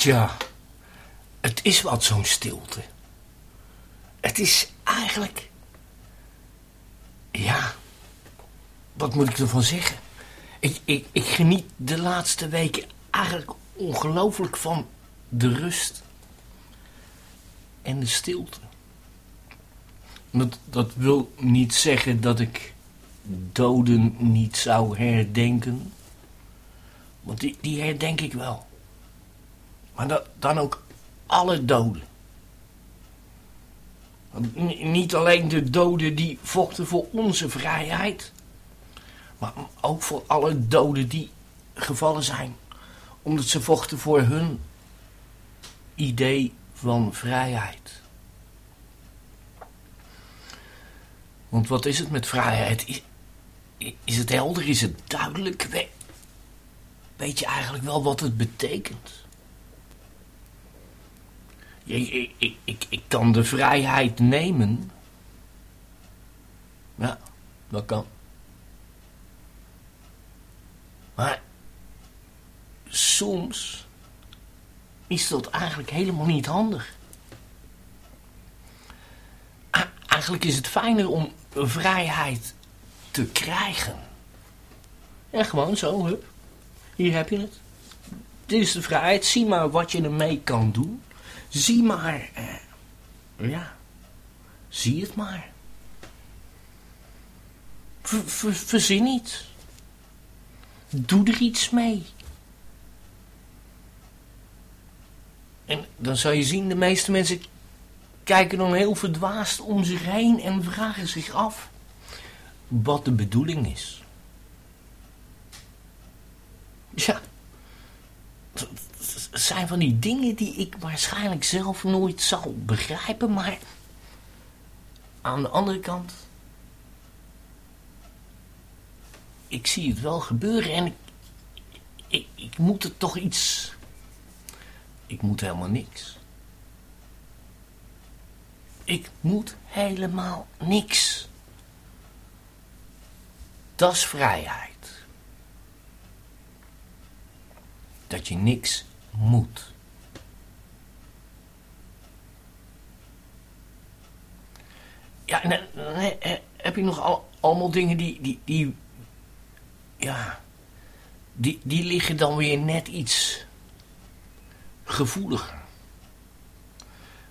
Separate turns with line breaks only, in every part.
Tja, het is wat zo'n stilte. Het is eigenlijk... Ja, wat moet ik ervan zeggen? Ik, ik, ik geniet de laatste weken eigenlijk ongelooflijk van de rust en de stilte. Dat, dat wil niet zeggen dat ik doden niet zou herdenken. Want die, die herdenk ik wel. Maar dan ook alle doden. Niet alleen de doden die vochten voor onze vrijheid. Maar ook voor alle doden die gevallen zijn. Omdat ze vochten voor hun idee van vrijheid. Want wat is het met vrijheid? Is, het helder? Is het duidelijk? We, weet je eigenlijk wel wat het betekent? Ik, ik, ik, ik, kan de vrijheid nemen. Ja, dat kan. Maar soms is dat eigenlijk helemaal niet handig. Eigenlijk is het fijner om vrijheid te krijgen. En gewoon zo, hup. Hier heb je het. Dit is de vrijheid. Zie maar wat je ermee kan doen. Zie maar. Eh, ja. Zie het maar. Ver, ver, verzin iets. Doe er iets mee. En dan zal je zien, de meeste mensen kijken dan heel verdwaasd om zich heen en vragen zich af wat de bedoeling is. Ja, zijn van die dingen die ik waarschijnlijk zelf nooit zal begrijpen, maar aan de andere kant, ik zie het wel gebeuren en ik, ik, ik moet er toch iets ik moet helemaal niks. Ik moet helemaal niks. Dat is vrijheid. Dat je niks moet. Ja, nee, nee, eh, heb je nog al, allemaal dingen die, die, die, ja, die, die liggen dan weer net iets gevoeliger.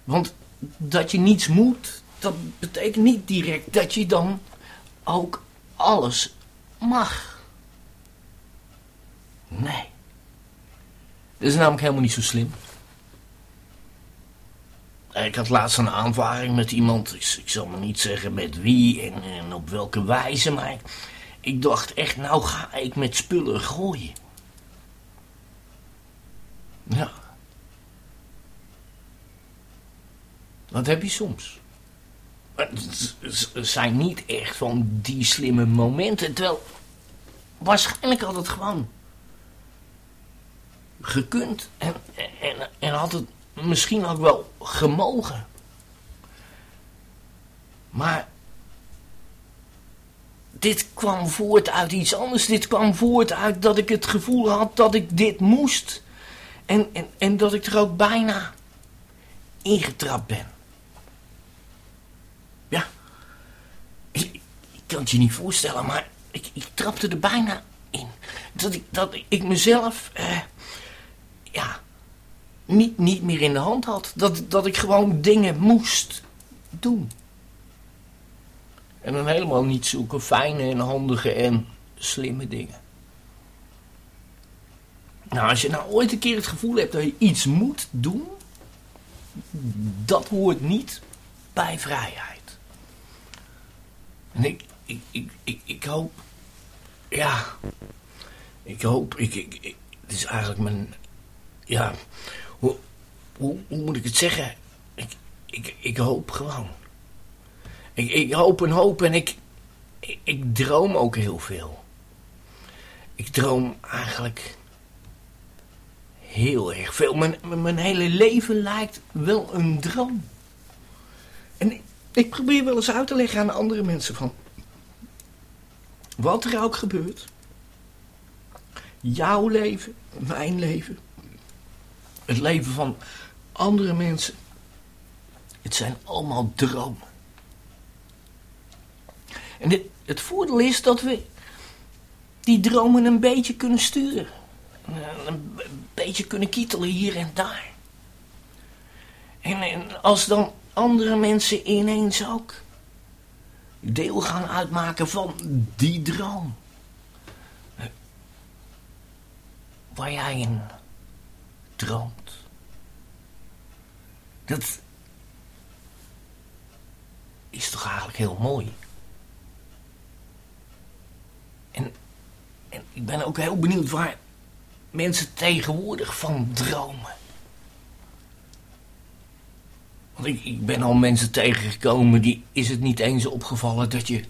Want dat je niets moet, dat betekent niet direct dat je dan ook alles mag. Nee. Dat is namelijk helemaal niet zo slim. Ik had laatst een aanvaring met iemand, ik, zal maar niet zeggen met wie en, op welke wijze, maar ik, ik dacht echt, nou ga ik met spullen gooien. Ja. Dat heb je soms. Het zijn niet echt van die slimme momenten. Terwijl waarschijnlijk had het gewoon gekund. En, en, en had het misschien ook wel gemogen. Maar dit kwam voort uit iets anders. Dit kwam voort uit dat ik het gevoel had dat ik dit moest. En, en, en dat ik er ook bijna ingetrapt ben. kan het je niet voorstellen, maar ik, ik trapte er bijna in. Dat ik, dat ik mezelf, eh, ja, niet, niet meer in de hand had. Dat, dat ik gewoon dingen moest doen. En dan helemaal niet zulke fijne en handige en slimme dingen. Nou, als je nou ooit een keer het gevoel hebt dat je iets moet doen, dat hoort niet bij vrijheid. En ik, ik, ik, ik, ik hoop... Ja, ik hoop... Ik, ik, het is eigenlijk mijn... Ja, hoe, hoe, moet ik het zeggen? Ik, ik, ik hoop gewoon. Ik, ik hoop en hoop en ik, ik, ik droom ook heel veel. Ik droom eigenlijk heel erg veel. Mijn, mijn hele leven lijkt wel een droom. En ik, ik probeer wel eens uit te leggen aan andere mensen van... Wat er ook gebeurt. Jouw leven, mijn leven. het leven van andere mensen. Het zijn allemaal dromen. En het, voordeel is dat we die dromen een beetje kunnen sturen. Een beetje kunnen kietelen hier en daar. En, en als dan andere mensen ineens ook deel gaan uitmaken van die droom. Waar jij in droomt. Dat is toch eigenlijk heel mooi. En, en ik ben ook heel benieuwd waar mensen tegenwoordig van dromen. Want ik, ik ben al mensen tegengekomen die is het niet eens opgevallen dat je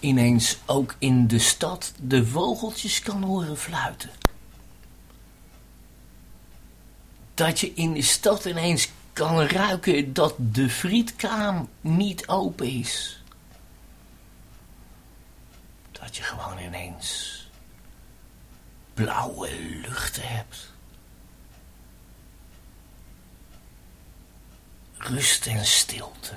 ineens ook in de stad de vogeltjes kan horen fluiten. Dat je in de stad ineens kan ruiken dat de frietkraam niet open is. Dat je gewoon ineens blauwe luchten hebt. Rust en stilte.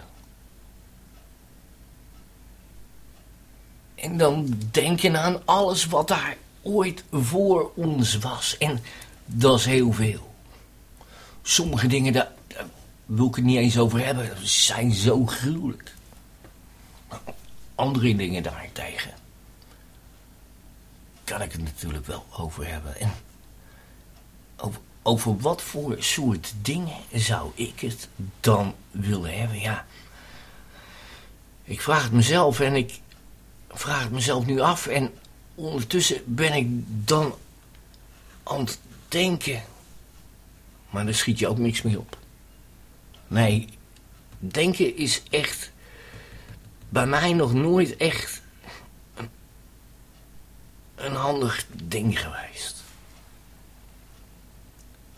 En dan denken aan alles wat daar ooit voor ons was. En dat is heel veel. Sommige dingen, daar, wil ik het niet eens over hebben. zijn zo gruwelijk. Andere dingen daartegen kan ik het natuurlijk wel over hebben. En over, over wat voor soort dingen zou ik het dan willen hebben? Ja, ik vraag het mezelf en ik vraag het mezelf nu af. En ondertussen ben ik dan aan het denken. Maar daar schiet je ook niks meer op. Nee, denken is echt bij mij nog nooit echt een handig ding geweest.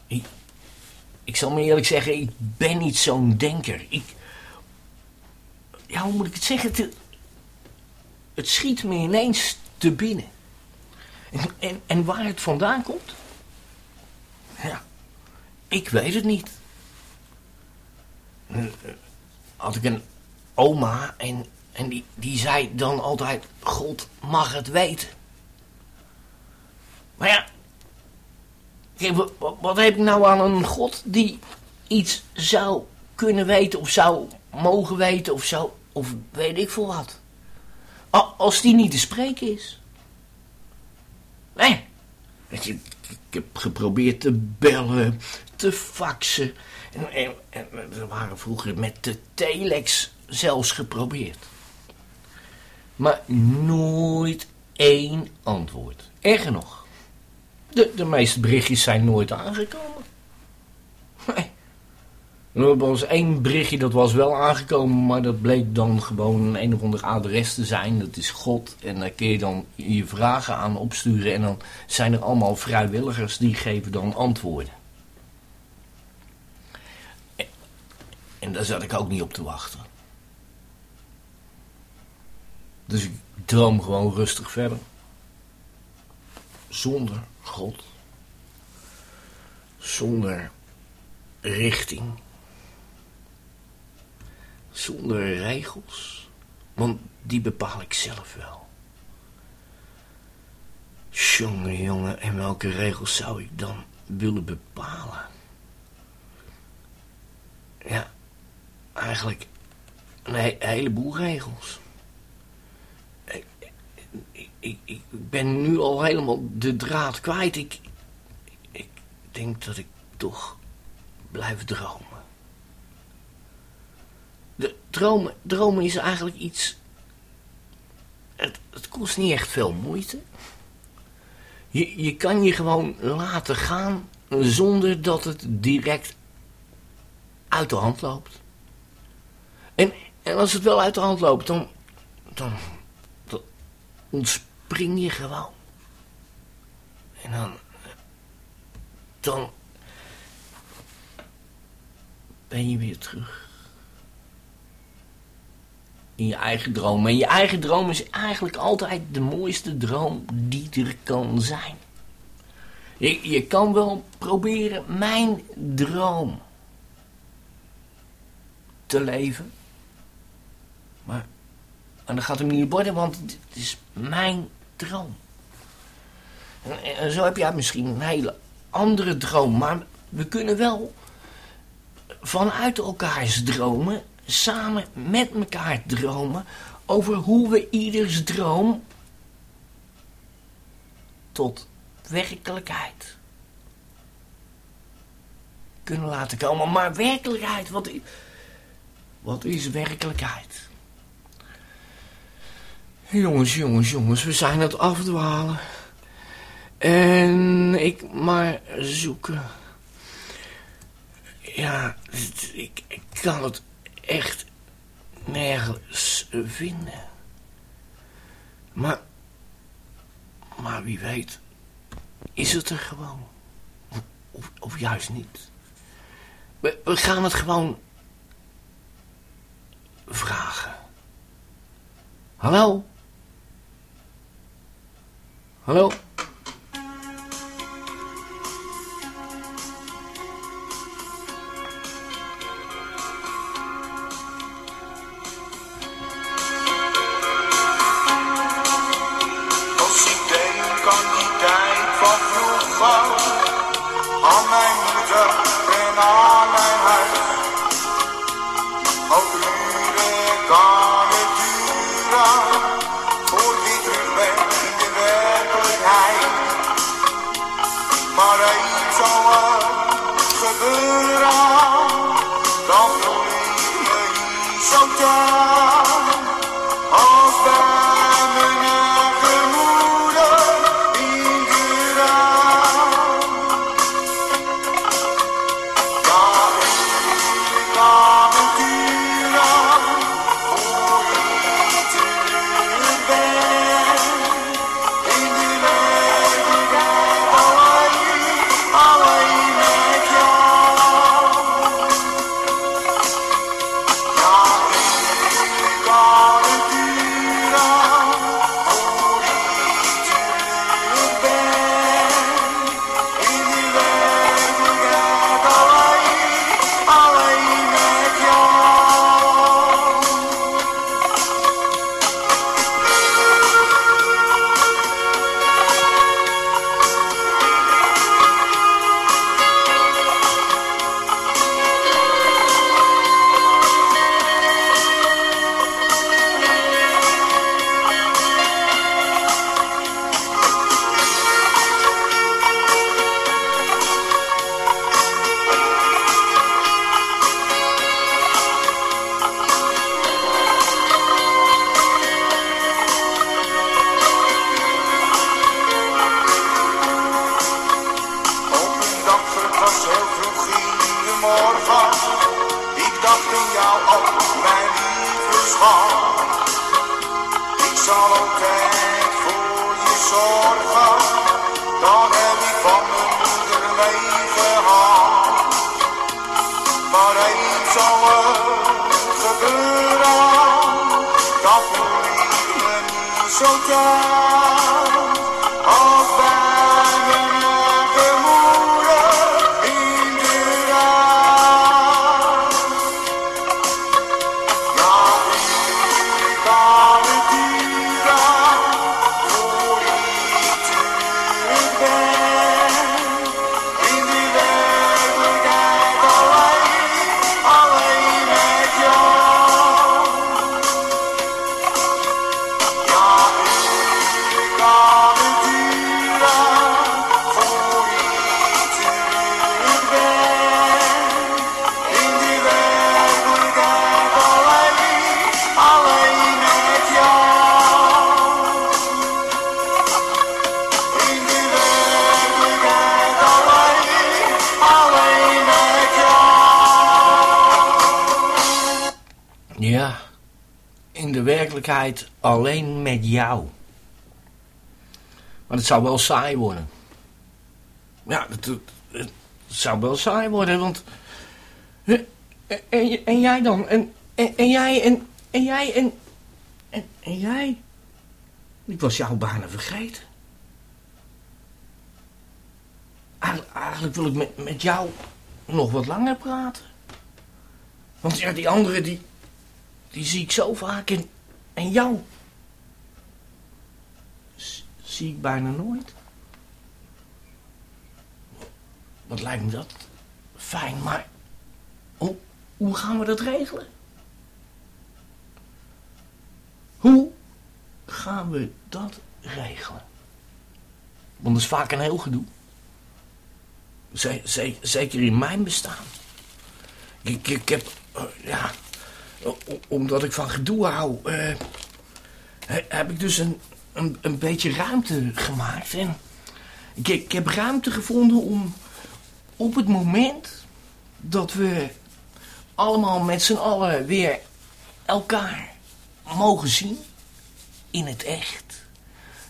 Ik, ik zal me eerlijk zeggen, ik ben niet zo'n denker. Ik, ja, hoe moet ik het zeggen? Het, schiet me ineens te binnen. En, en, en waar het vandaan komt? Ja, ik weet het niet. Eh, had ik een oma en, en die, die zei dan altijd: God mag het weten. Maar ja, wat, heb ik nou aan een God die iets zou kunnen weten of zou mogen weten of zou, of weet ik veel wat. Als die niet te spreken is. Nee. Ik heb geprobeerd te bellen, te faxen. En, en, we waren vroeger met de telex zelfs geprobeerd. Maar nooit één antwoord. Erger nog. De, de meeste berichtjes zijn nooit aangekomen. Nee. Er was één berichtje dat was wel aangekomen, maar dat bleek dan gewoon een een of ander adres te zijn. Dat is God. En daar kun je dan je vragen aan opsturen. En dan zijn er allemaal vrijwilligers die geven dan antwoorden. En daar zat ik ook niet op te wachten. Dus ik droom gewoon rustig verder. Zonder God. Zonder richting. Zonder regels. Want die bepaal ik zelf wel. Jongen, jongen, en welke regels zou ik dan willen bepalen? Ja, eigenlijk een heleboel regels ik, ik ben nu al helemaal de draad kwijt. Ik, ik denk dat ik toch blijf dromen. De dromen, dromen is eigenlijk iets... Het, het kost niet echt veel moeite. Je, je kan je gewoon laten gaan zonder dat het direct uit de hand loopt. En, als het wel uit de hand loopt, dan, dan, dan spring je gewoon. En dan... Dan... Ben je weer terug. In je eigen droom. En je eigen droom is eigenlijk altijd de mooiste droom die er kan zijn.
Je, je kan wel proberen mijn droom te leven. Maar dat gaat hem niet worden, want het is mijn droom. En, en zo heb jij misschien een hele andere droom. Maar we kunnen wel vanuit elkaars dromen, samen met elkaar dromen... over hoe we ieders droom tot werkelijkheid kunnen laten komen. Maar werkelijkheid, wat is werkelijkheid? Jongens, jongens, jongens, we zijn het afdwalen. En ik maar zoeken. Ja, ik, ik kan het echt nergens vinden. Maar, maar wie weet, is het er gewoon. Of, of juist niet. We, we gaan het gewoon vragen. Hallo? Hallo?
Alleen met jou. Maar het
zou wel saai worden. Ja, het, zou wel saai worden, want... En, en, jij dan? En, en, jij en, en jij en, en... Jij? Ik was jou bijna vergeten.
eigenlijk wil ik met, met jou nog wat langer praten. Want ja, die anderen, die, die zie ik zo vaak en, en jou zie ik bijna nooit. Wat lijkt me dat fijn, maar hoe, hoe gaan we dat regelen? Hoe gaan we dat regelen? Want dat is vaak een heel gedoe. Ze- ze- zeker in mijn bestaan. Ik, ik heb, eh, ja, omdat ik van gedoe hou, eh, he- heb ik dus een, een, een beetje ruimte gemaakt. En ik, ik heb ruimte gevonden om op het moment dat we allemaal met z'n allen weer elkaar mogen zien in het echt.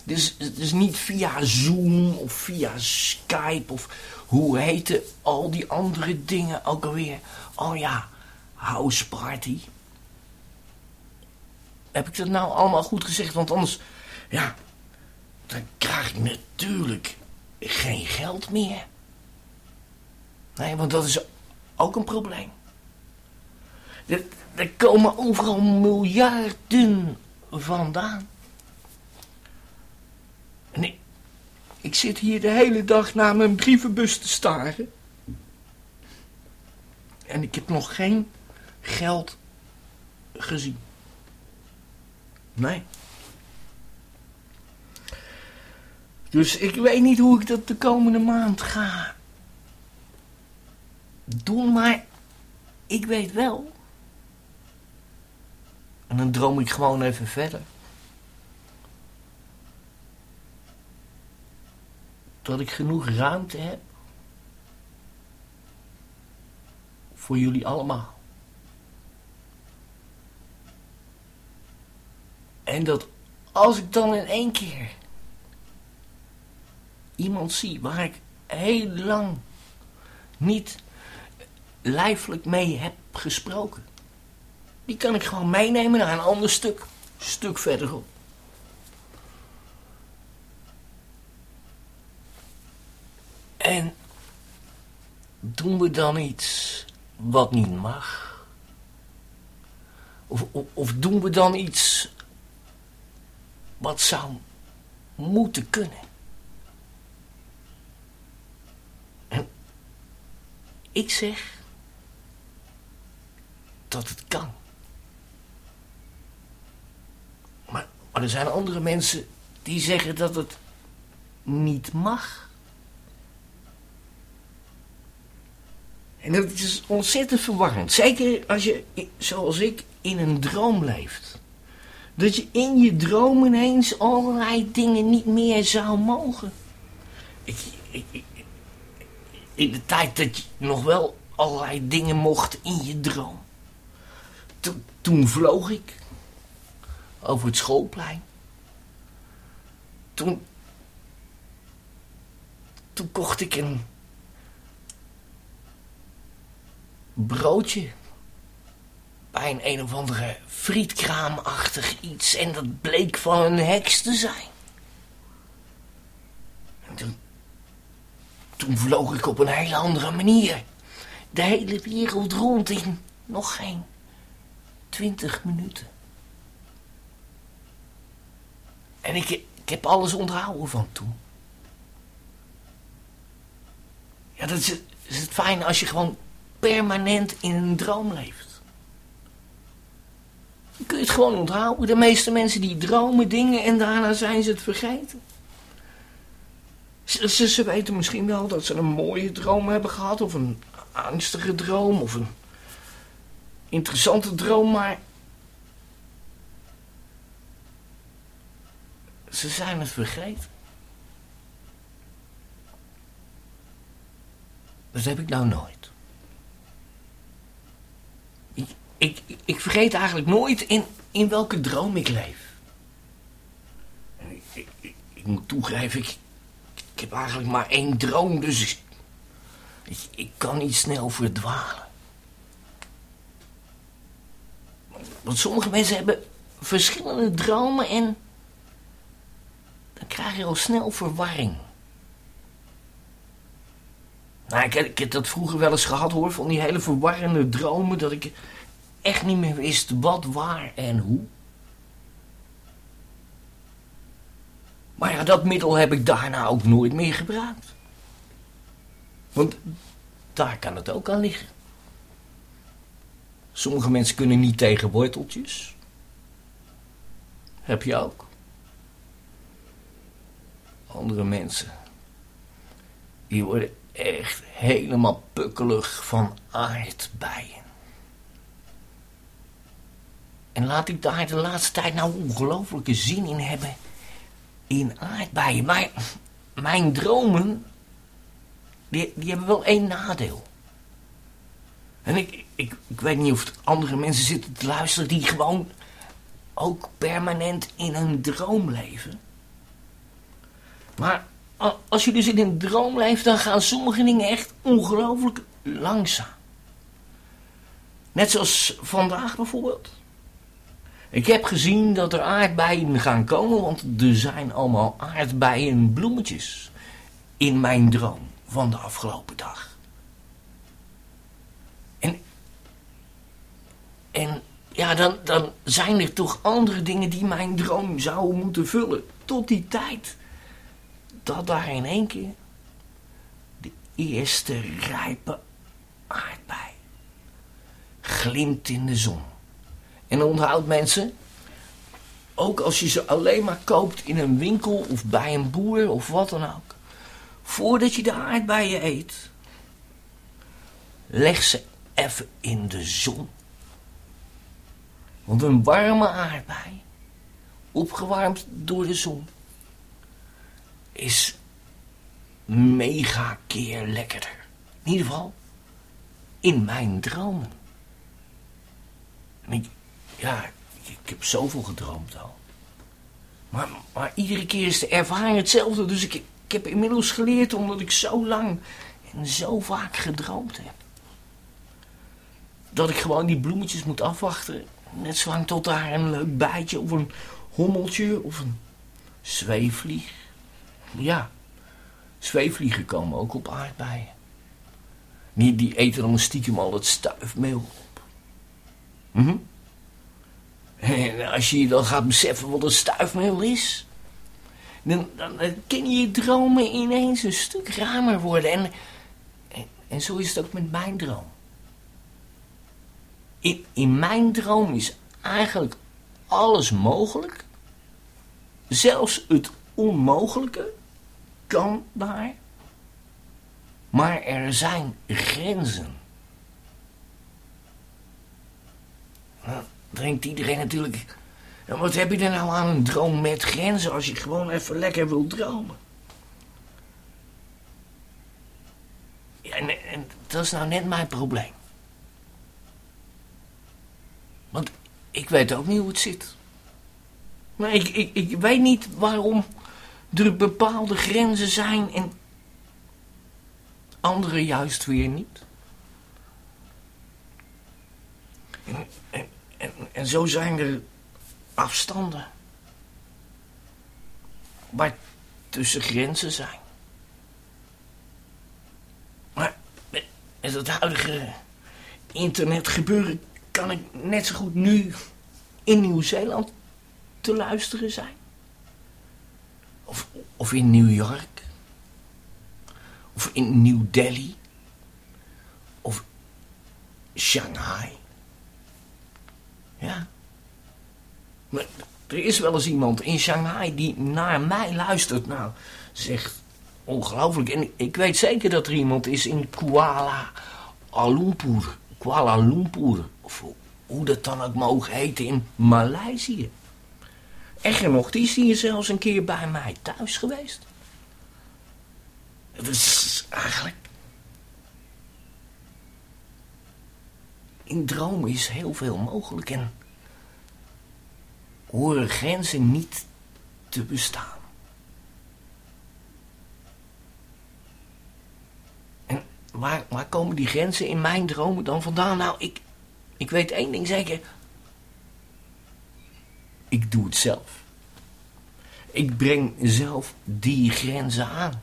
Dus, dus niet via Zoom of via Skype of hoe heten al die andere dingen ook alweer. Oh ja, house party. Heb ik dat nou allemaal goed gezegd? Want anders, ja, dan krijg ik natuurlijk geen geld meer. Nee, want dat is ook een probleem. Er, komen overal miljarden vandaan. En ik, ik zit hier de hele dag naar mijn brievenbus te staren. En ik heb nog geen geld gezien. Nee. Dus ik weet niet hoe ik dat de komende maand ga doen, maar ik weet wel. En dan droom ik gewoon even verder. Dat ik genoeg ruimte heb. Voor jullie allemaal. En dat als ik dan in één keer iemand zie waar ik heel lang niet lijfelijk mee heb gesproken. Die kan ik gewoon meenemen naar een ander stuk, stuk verderop. En doen we dan iets wat niet mag? Of, of, of doen we dan iets wat zou moeten kunnen? En ik zeg dat het kan. Maar, maar er zijn andere mensen die zeggen dat het niet mag. En dat is ontzettend verwarrend. Zeker als je, zoals ik, in een droom leeft. Dat je in je droom ineens allerlei dingen niet meer zou mogen. Ik, ik, ik- in de tijd dat je nog wel allerlei dingen mocht in je droom. To- toen vloog ik over het schoolplein. Toen, toen kocht ik een broodje bij een een of andere frietkraamachtig iets en dat bleek van een heks te zijn. En toen, toen vloog ik op een hele andere manier de hele wereld rond in nog geen twintig minuten. En ik, ik heb alles onthouden van toen. Ja, dat is, het- is het fijne als je gewoon permanent in een droom leeft. Dan kun je het gewoon onthouden. De meeste mensen die dromen dingen en daarna zijn ze het vergeten. Ze, weten misschien wel dat ze een mooie droom hebben gehad, of een angstige droom, of een interessante droom, maar. Ze zijn het vergeten. Dat heb ik nou nooit. Ik, ik, vergeet eigenlijk nooit in, in welke droom ik leef. En ik, ik, ik, moet toegeven, ik, ik heb eigenlijk maar één droom, dus ik, ik, kan niet snel verdwalen. Want sommige mensen hebben verschillende dromen en dan krijg je al snel verwarring. Nou, ik, ik heb dat vroeger wel eens gehad hoor, van die hele verwarrende dromen, dat ik echt niet meer wist wat, waar en hoe. Maar ja, dat middel heb ik daarna ook nooit meer gebruikt. Want daar kan het ook aan liggen. Sommige mensen kunnen niet tegen worteltjes. Heb je ook. Andere mensen, die worden echt helemaal pukkelig van aardbeien. En laat ik daar de laatste tijd nou ongelofelijke zin in hebben in aardbeien. Maar mijn dromen, die, die hebben wel één nadeel. En ik, ik, ik weet niet of er andere mensen zitten te luisteren die gewoon ook permanent in een droom leven. Maar als je dus in een droom leeft, dan gaan sommige dingen echt ongelooflijk langzaam. Net zoals vandaag bijvoorbeeld. Ik heb gezien dat er aardbeien gaan komen, want er zijn allemaal aardbeienbloemetjes in mijn droom van de afgelopen dag. En, en ja, dan, dan zijn er toch andere dingen die mijn droom zouden moeten vullen. Tot die tijd dat daar in één keer de eerste rijpe aardbei glimt in de zon. En onthoud mensen, ook als je ze alleen maar koopt in een winkel of bij een boer of wat dan ook. Voordat je de aardbeien eet, leg ze even in de zon. Want een warme aardbei, opgewarmd door de zon, is mega keer lekkerder. In ieder geval in mijn dromen. Ja, ik heb zoveel gedroomd al. Maar, maar iedere keer is de ervaring hetzelfde. Dus ik, ik heb inmiddels geleerd omdat ik zo lang en zo vaak gedroomd heb. Dat ik gewoon die bloemetjes moet afwachten. Net zolang tot daar een leuk bijtje of een hommeltje of een zweefvlieg. Ja, zweefvliegen komen ook op aardbeien. Die, die eten dan stiekem al het stuifmeel op. Mhm. En als je dan gaat beseffen wat een stuifmeel is, dan, dan, dan je dromen ineens een stuk ruimer worden. En, en, zo is het ook met mijn droom. In, in mijn droom is eigenlijk alles mogelijk. Zelfs het onmogelijke kan daar. Maar er zijn grenzen. Nou, denkt iedereen natuurlijk... "Ja, wat heb je er nou aan een droom met grenzen als je gewoon even lekker wilt dromen? Ja, en, en dat is nou net mijn probleem. Want ik weet ook niet hoe het zit. Maar ik, ik, ik weet niet waarom er bepaalde grenzen zijn en andere juist weer niet. En, en, en, zo zijn er afstanden. Waar tussen grenzen zijn. Maar met, het huidige internetgebeuren kan ik net zo goed nu in Nieuw-Zeeland te luisteren zijn. Of, of in New York. Of in New Delhi. Of Shanghai. Ja. Maar er is wel eens iemand in Shanghai die naar mij luistert. Nou, zegt ongelooflijk. En ik weet zeker dat er iemand is in Kuala Lumpur. Kuala Lumpur. Of hoe dat dan ook mogen heten in Maleisië. Erger nog, die is hier zelfs een keer bij mij thuis geweest. Het is eigenlijk... In dromen is heel veel mogelijk en horen grenzen niet te bestaan. En waar, waar komen die grenzen in mijn dromen dan vandaan? Nou, ik, ik weet één ding zeker. Ik doe het zelf. Ik breng zelf die grenzen aan.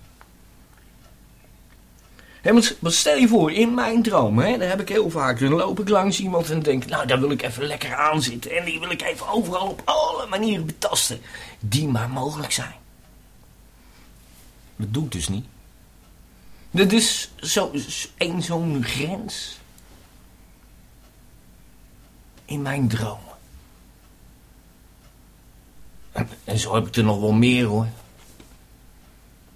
Stel je voor, in mijn droom, hè, daar heb ik heel vaak, dan loop ik langs iemand en denk, nou, daar wil ik even lekker aan zitten. En die wil ik even overal op alle manieren betasten, die maar mogelijk zijn. Dat doe ik dus niet. Dat is zo, één zo'n grens in mijn dromen. En, en zo heb ik er nog wel meer hoor.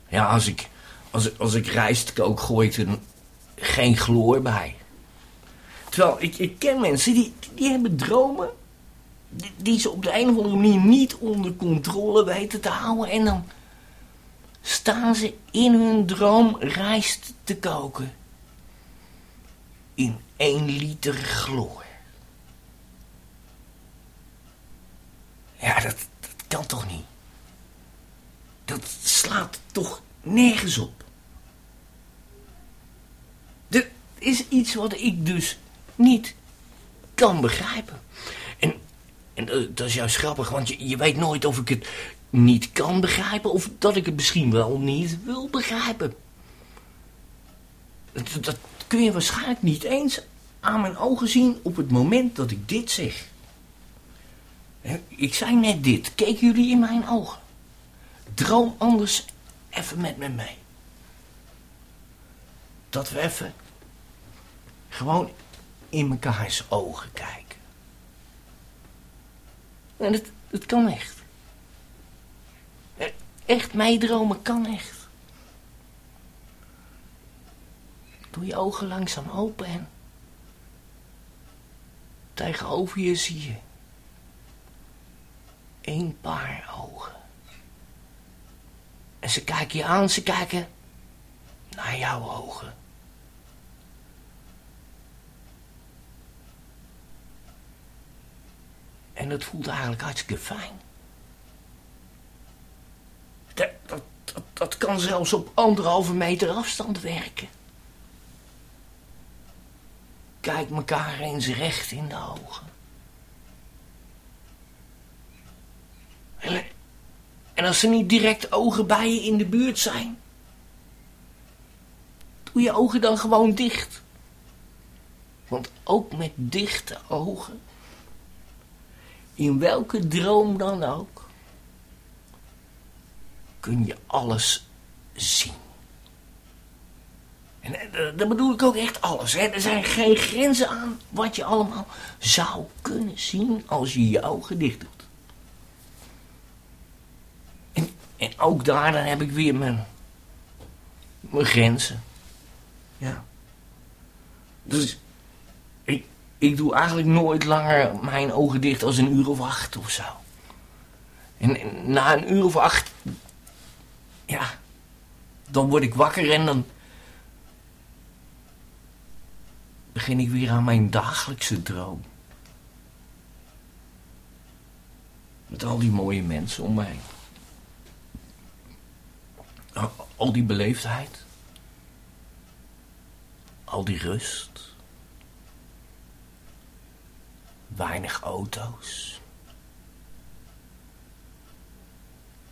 Ja, als ik, als, als ik rijst kook, gooi ik er geen chloor bij. Terwijl ik, ik ken mensen die, die hebben dromen die, die ze op de een of andere manier niet onder controle weten te houden. En dan staan ze in hun droom rijst te koken. In één liter chloor. Ja, dat, dat kan toch niet? Dat slaat toch nergens op? Dit is iets wat ik dus niet kan begrijpen. En, en dat is juist grappig, want je, je weet nooit of ik het niet kan begrijpen... of dat ik het misschien wel niet wil begrijpen. Dat, dat kun je waarschijnlijk niet eens aan mijn ogen zien op het moment dat ik dit zeg. Ik zei net dit. Keken jullie in mijn ogen? Droom anders even met me mee. Dat we even gewoon in mekaars ogen kijken. En het, het kan echt. Echt meedromen kan echt. Doe je ogen langzaam open en tegenover je zie je één paar ogen. En ze kijken je aan, ze kijken naar jouw ogen. En dat voelt eigenlijk hartstikke fijn. Dat, dat, dat, kan zelfs op anderhalve meter afstand werken. Kijk elkaar eens recht in de ogen. En als er niet direct ogen bij je in de buurt zijn, doe je ogen dan gewoon dicht. Want ook met dichte ogen, in welke droom dan ook, kun je alles zien. En eh, dat bedoel ik ook echt alles. Hè. Er zijn geen grenzen aan wat je allemaal zou kunnen zien als je je ogen dicht doet. En ook daar dan heb ik weer mijn, mijn grenzen. Ja. Dus ik, doe eigenlijk nooit langer mijn ogen dicht als een uur of acht of zo. En na een uur of acht, ja, dan word ik wakker en dan begin ik weer aan mijn dagelijkse droom. Met al die mooie mensen om mij al die beleefdheid, al die rust, weinig auto's.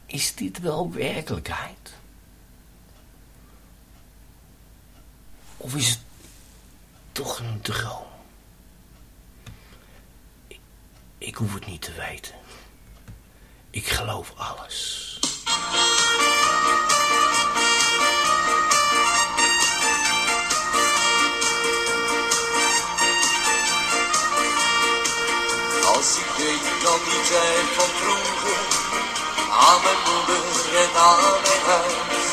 Is dit wel werkelijkheid? Of is het toch een droom? Ik, ik hoef het niet te weten. Ik geloof alles.
Als ik denk aan die tijd van vroeger, aan mijn moeder en aan mijn huis.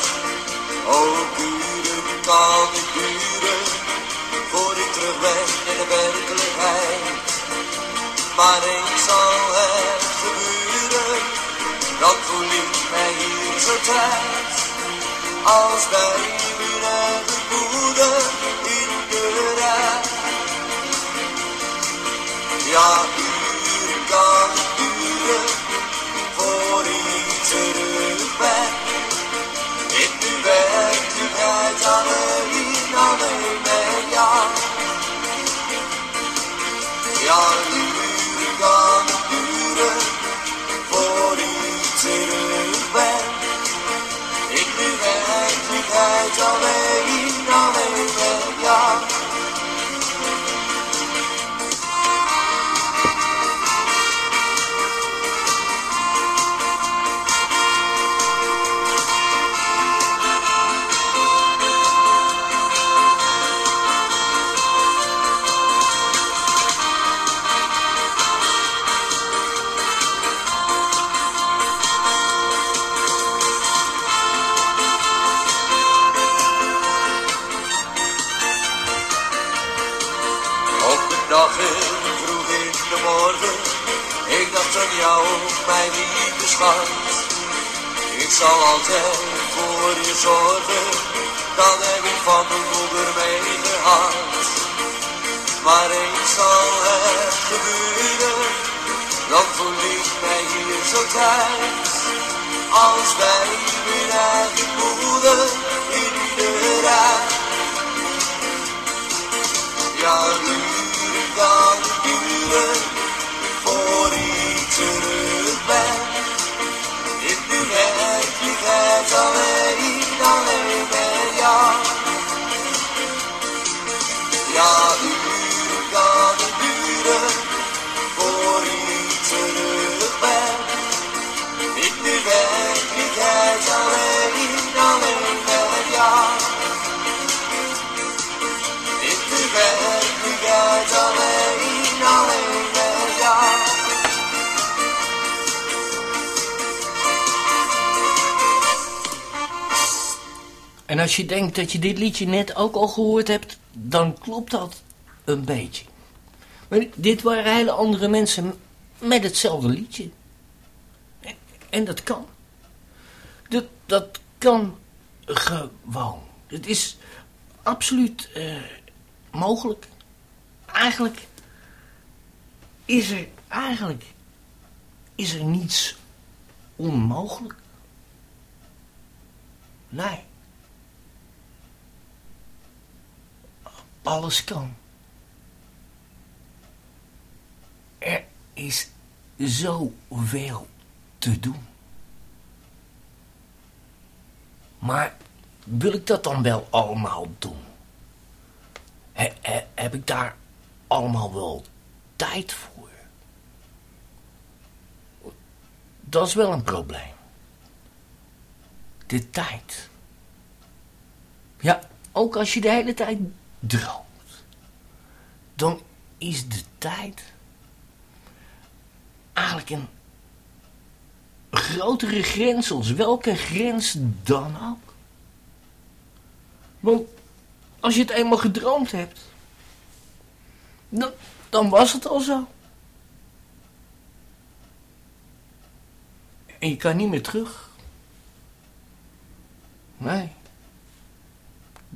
Oh, uren kan ik duren, voor ik terug ben in de werkelijkheid. Maar eens zal het gebeuren, dan voel ik mij hier zo thuis. Als bij mijn eigen moeder in de rij. Ja, kan duren voor ik terug Aan jou, mijn lieve. Ik zal altijd voor je zorgen. Dat heb ik van mijn moeder meegehad. Maar eens zal het gebeuren. Dan voel ik mij hier zo thuis. Als bij
En als je denkt dat je dit liedje net ook al gehoord hebt, dan klopt dat een beetje. Maar dit waren hele andere mensen met hetzelfde liedje. En- dat kan. Dat, dat kan gewoon. Het is absoluut eh, mogelijk. Eigenlijk is er, eigenlijk is er niets onmogelijk. Nee. Alles kan. Er is zoveel te doen. Maar wil ik dat dan wel allemaal doen? He- he- heb ik daar allemaal wel tijd voor? Dat is wel een probleem. De tijd. Ja, ook als je de hele tijd droomt, dan is de tijd eigenlijk een grotere grens als welke grens dan ook. Want als je het eenmaal gedroomd hebt, dan, dan was het al zo. En je kan niet meer terug. Nee.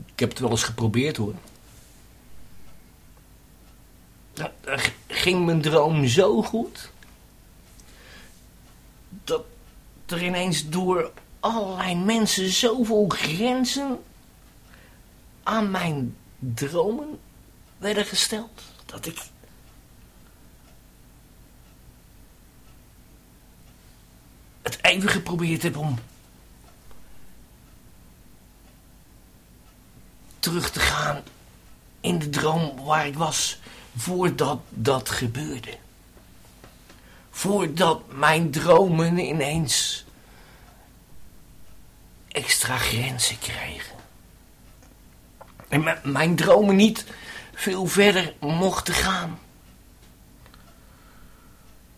Ik heb het wel eens geprobeerd hoor. Nou, dan g- ging mijn droom zo goed. Dat er ineens door allerlei mensen zoveel grenzen aan mijn dromen werden gesteld. Dat ik het even geprobeerd heb om terug te gaan in de droom waar ik was voordat dat gebeurde. Voordat mijn dromen ineens extra grenzen kregen. En mijn dromen niet veel verder mochten gaan.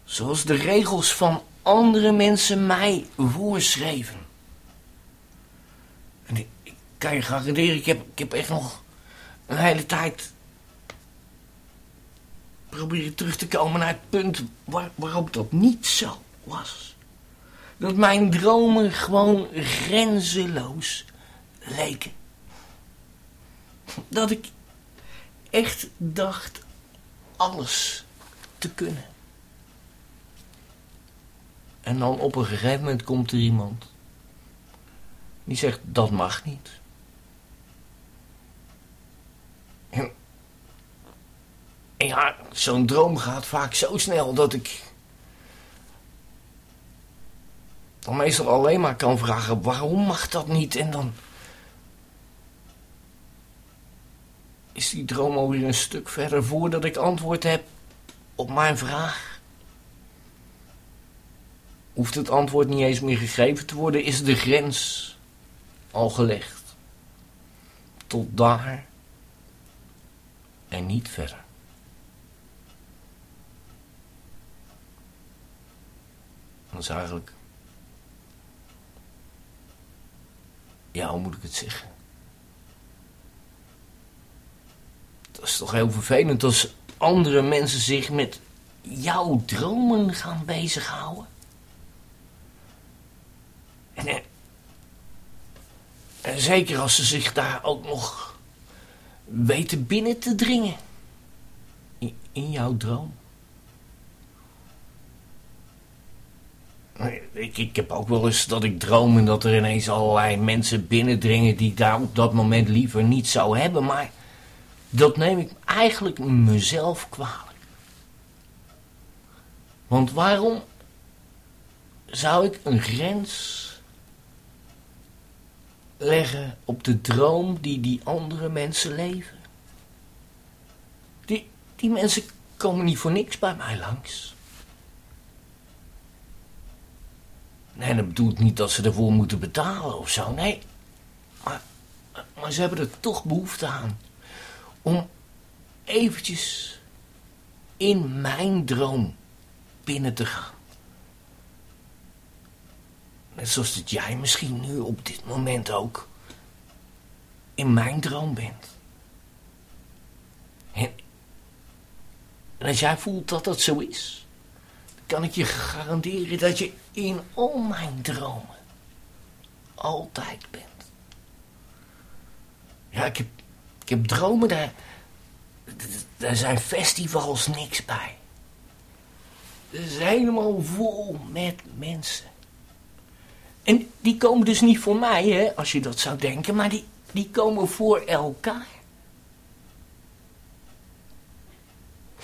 Zoals de regels van andere mensen mij voorschreven. En ik kan je garanderen, ik heb, ik heb echt nog een hele tijd proberen terug te komen naar het punt waar, waarop dat niet zo was. Dat mijn dromen gewoon grenzeloos leken. Dat ik echt dacht alles te kunnen. En dan op een gegeven moment komt er iemand die zegt dat mag niet. En ja, zo'n droom gaat vaak zo snel dat ik dan meestal alleen maar kan vragen waarom mag dat niet en dan is die droom alweer een stuk verder voordat ik antwoord heb op mijn vraag. Hoeft het antwoord niet eens meer gegeven te worden, is de grens al gelegd. Tot daar en niet verder. Dat is eigenlijk. Ja, hoe moet ik het zeggen? Dat is toch heel vervelend als, andere mensen zich met jouw dromen gaan bezighouden? En, eh, en zeker als ze zich daar ook nog weten binnen te dringen. In, in jouw droom. Ik, ik heb ook wel eens dat ik droom en dat er ineens allerlei mensen binnendringen die ik daar op dat moment liever niet zou hebben. Maar dat neem ik eigenlijk mezelf kwalijk. Want waarom zou ik een grens leggen op de droom die die andere mensen leven? Die, die mensen komen niet voor niks bij mij langs. Nee, dat bedoelt niet dat ze ervoor moeten betalen of zo. Nee, maar, ze hebben er toch behoefte aan. Om eventjes in mijn droom binnen te gaan. Net zoals dat jij misschien nu op dit moment ook in mijn droom bent. En, en als jij voelt dat dat zo is, dan kan ik je garanderen dat je in al mijn dromen altijd bent. Ja, ik heb, ik heb dromen, daar, daar zijn festivals niks bij. Het is helemaal vol met mensen. En die komen dus niet voor mij, hè, als je dat zou denken, maar die, die komen voor elkaar.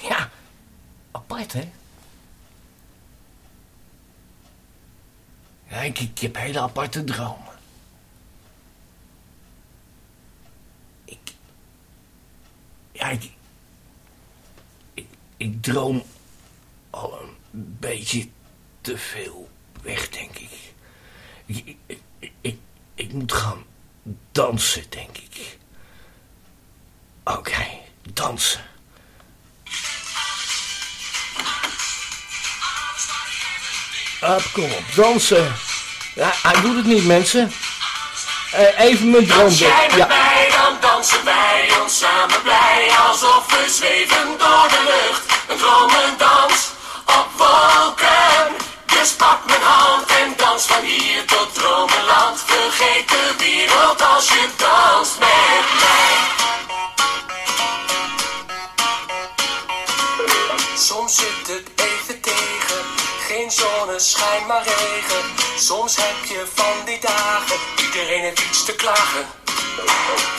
Ja, apart, hè? Ja, ik, ik heb hele aparte dromen. Ik... Ja, ik... Ik, droom al een beetje te veel weg, denk. Ik, ik, ik, ik moet gaan dansen, denk ik. Oké, dansen. Up, kom op, dansen. Ja, hij doet het niet, mensen. Uh, even mijn droom.
Dans jij met ja. mij, dan dansen wij ons samen blij. Alsof we zweven door de lucht. Een dromendans op wolken. Dus pak mijn hand en dans van hier tot dromenland. Vergeet de wereld als je danst met mij. Soms zit het geen zonneschijn maar regen. Soms heb je van die dagen, iedereen heeft iets te klagen.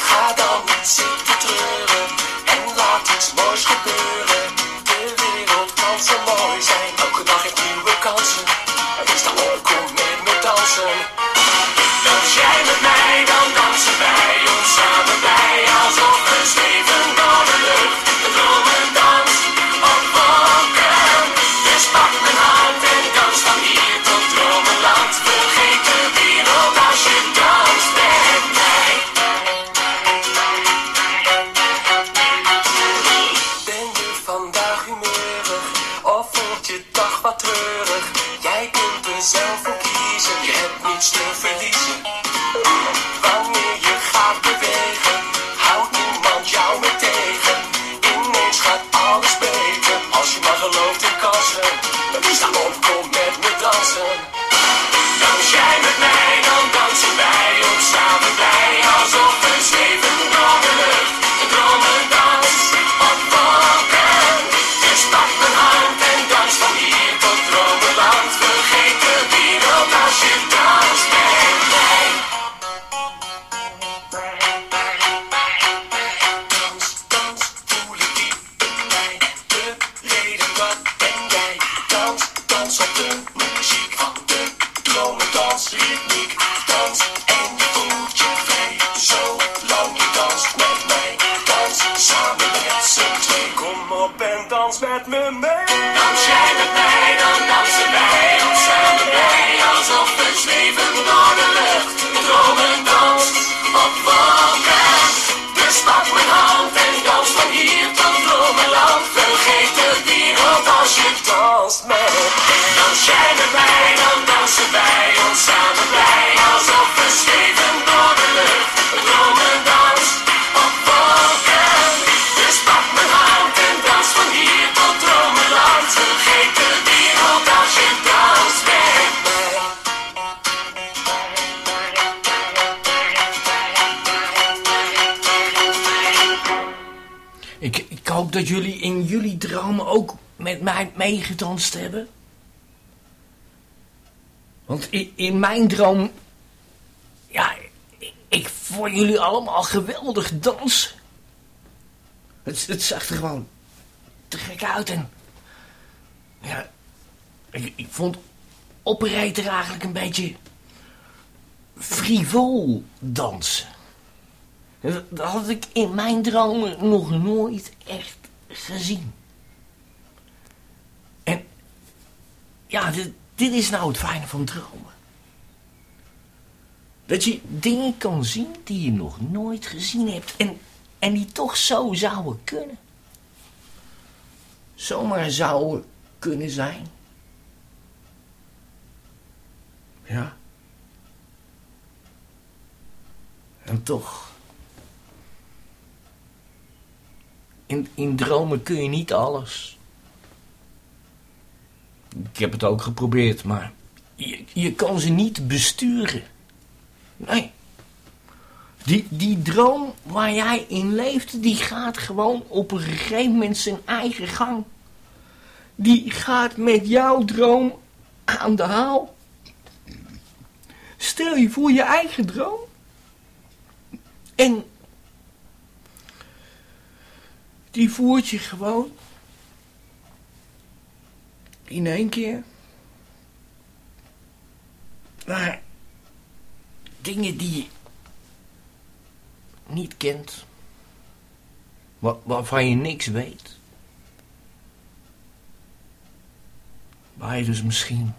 Ga dan niet zitten treuren en laat iets moois gebeuren. De wereld kan zo mooi zijn, elke dag heeft nieuwe kansen. Dus dan kom met me dansen. Dans jij met mij, dan dansen wij ons samen bij. Alsof we zweven door de lucht,
dat jullie in jullie dromen ook met mij meegedanst hebben. Want in, in mijn droom... Ja, ik, ik vond jullie allemaal geweldig dansen. Het, zag er gewoon te gek uit en... Ja, ik, ik vond operator eigenlijk een beetje frivol dansen. Dat had ik in mijn dromen nog nooit echt gezien. En ja, dit, dit is nou het fijne van dromen. Dat je dingen kan zien die je nog nooit gezien hebt en, en die toch zo zouden kunnen. Zomaar zouden kunnen zijn. Ja. En toch. In, dromen kun je niet alles. Ik heb het ook geprobeerd, maar je, je kan ze niet besturen. Nee. Die, die droom waar jij in leeft, die gaat gewoon op een gegeven moment zijn eigen gang. Die gaat met jouw droom aan de haal. Stel je voor je eigen droom. En die voert je gewoon in één keer naar dingen die je niet kent, wa- waarvan je niks weet. Waar je dus misschien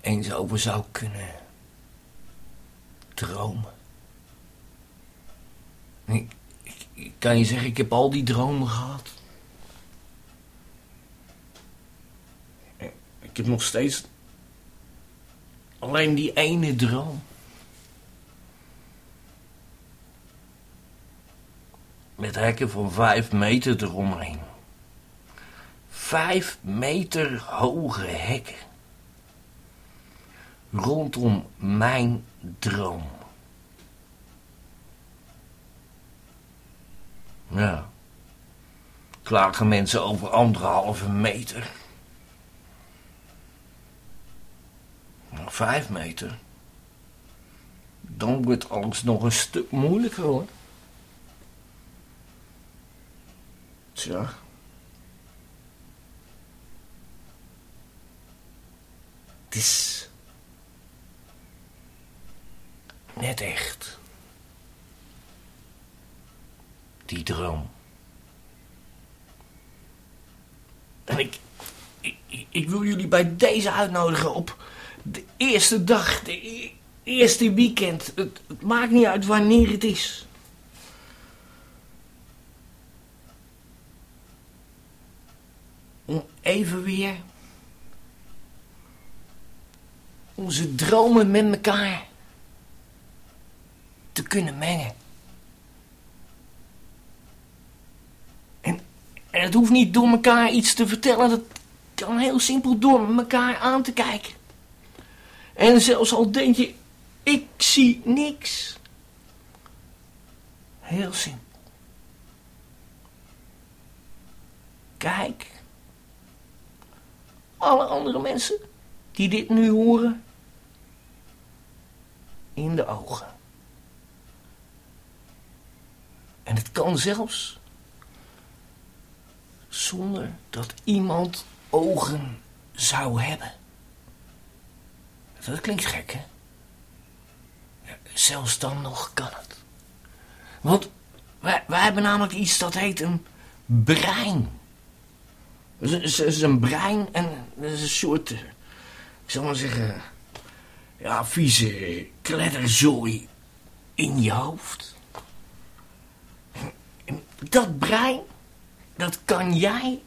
eens over zou kunnen dromen. Kan je zeggen, ik heb al die dromen gehad. Ik heb nog steeds alleen die ene droom. Met hekken van vijf meter eromheen. Vijf meter hoge hekken. Rondom mijn droom. Ja. Klagen mensen over anderhalve meter. Nou, vijf meter. Dan wordt alles nog een stuk moeilijker hoor. Tja. Het is net echt. Die droom. En ik, ik, ik- wil jullie bij deze uitnodigen op de eerste dag, de e- eerste weekend. Het maakt niet uit wanneer het is. Om even weer onze dromen met elkaar te kunnen mengen. En, het hoeft niet door elkaar iets te vertellen. Dat kan heel simpel door elkaar aan te kijken. En zelfs al denk je, ik zie niks. Heel simpel. Kijk. Alle andere mensen die dit nu horen. In de ogen. En het kan zelfs zonder dat iemand ogen zou hebben. Dat klinkt gek, hè? Zelfs dan nog kan het. Want wij, hebben namelijk iets dat heet een brein. Het is- is een brein en is een soort, eh, ik zal maar zeggen, ja, vieze kledderzooi in je hoofd. Dat brein, dat kan jij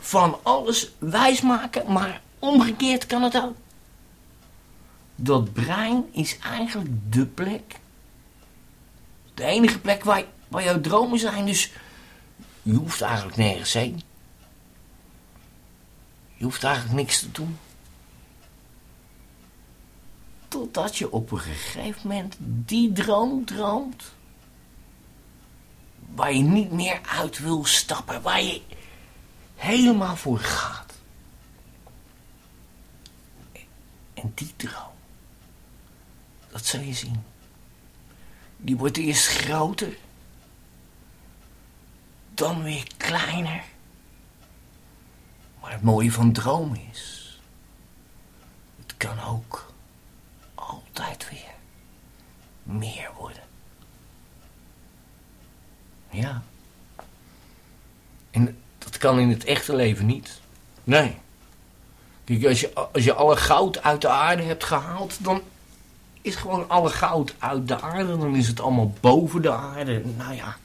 van alles wijsmaken, maar omgekeerd kan het ook. Dat brein is eigenlijk de plek. De enige plek waar, waar jouw dromen zijn, dus je hoeft eigenlijk nergens heen. Je hoeft eigenlijk niks te doen. Totdat je op een gegeven moment die droom droomt. Waar je niet meer uit wil stappen, waar je helemaal voor gaat. En die droom, dat zal je zien. Die wordt eerst groter, dan weer kleiner. Maar het mooie van dromen is, het kan ook altijd weer meer worden. Ja. En dat kan in het echte leven niet. Nee. Kijk, als je, als je alle goud uit de aarde hebt gehaald, dan is gewoon alle goud uit de aarde. Dan is het allemaal boven de aarde. Nou ja,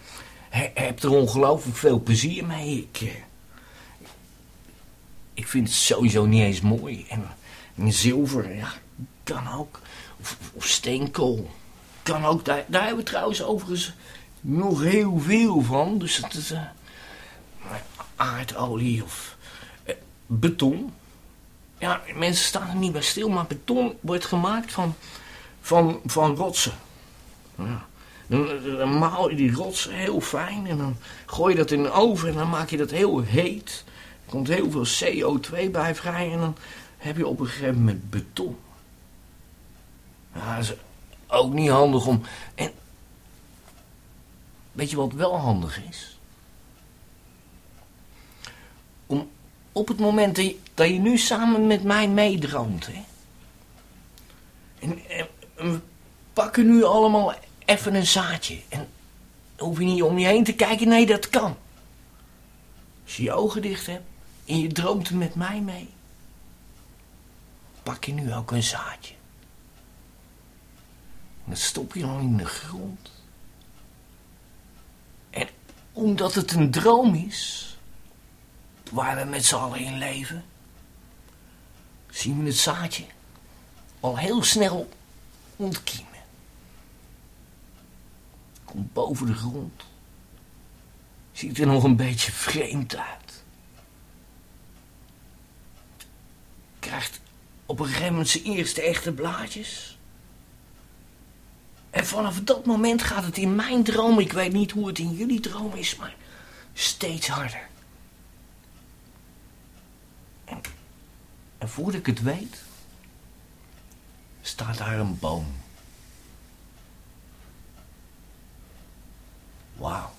je hebt er ongelooflijk veel plezier mee. Ik, eh, ik vind het sowieso niet eens mooi. En, en zilver, ja, kan ook. Of, of steenkool, kan ook. Daar, daar hebben we trouwens overigens nog heel veel van. Dus het is eh, aardolie of eh, beton. Ja, mensen staan er niet bij stil, maar beton wordt gemaakt van, van, van rotsen. Ja. Dan, dan maal je die rotsen heel fijn en dan gooi je dat in de oven en dan maak je dat heel heet. Er komt heel veel CO2 bij vrij en dan heb je op een gegeven moment beton. Ja, dat is ook niet handig om. En weet je wat wel handig is? Om op het moment dat je, nu samen met mij meedroomt, hè? En, en, we pakken nu allemaal even een zaadje. En hoef je niet om je heen te kijken. Nee, dat kan. Als je je ogen dicht hebt en je droomt met mij mee, pak je nu ook een zaadje. En dat stop je dan in de grond. Omdat het een droom is, waar we met z'n allen in leven, zien we het zaadje al heel snel ontkiemen. Komt boven de grond. Ziet er nog een beetje vreemd uit. Krijgt op een gegeven moment zijn eerste echte blaadjes. En vanaf dat moment gaat het in mijn droom, ik weet niet hoe het in jullie droom is, maar steeds harder. En, en voordat ik het weet, staat daar een boom. Wauw.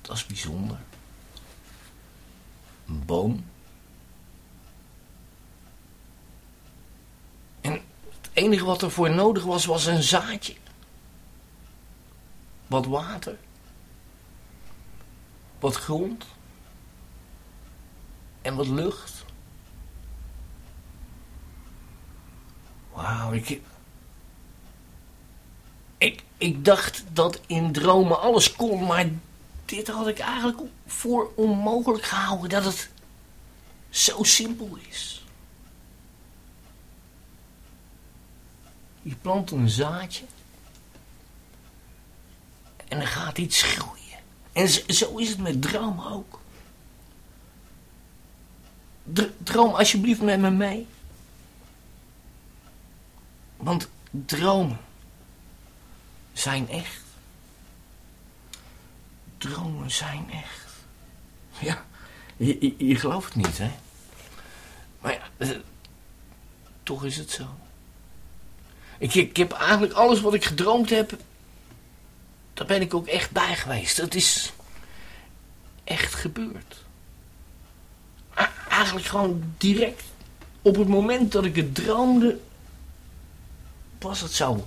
Dat is bijzonder. Een boom. En het enige wat er voor nodig was, was een zaadje. Wat water. Wat grond. En wat lucht. Wauw, ik, ik, ik dacht dat in dromen alles kon, maar dit had ik eigenlijk voor onmogelijk gehouden dat het zo simpel is. Je plant een zaadje en er gaat iets groeien. En zo is het met dromen ook. Droom alsjeblieft met me mee. Want dromen zijn echt. Dromen zijn echt. Ja, je, je, je gelooft het niet, hè? Maar ja, eh, toch is het zo. Ik, ik heb eigenlijk alles wat ik gedroomd heb, daar ben ik ook echt bij geweest. Dat is echt gebeurd. Eigenlijk gewoon direct op het moment dat ik het droomde, was het zo.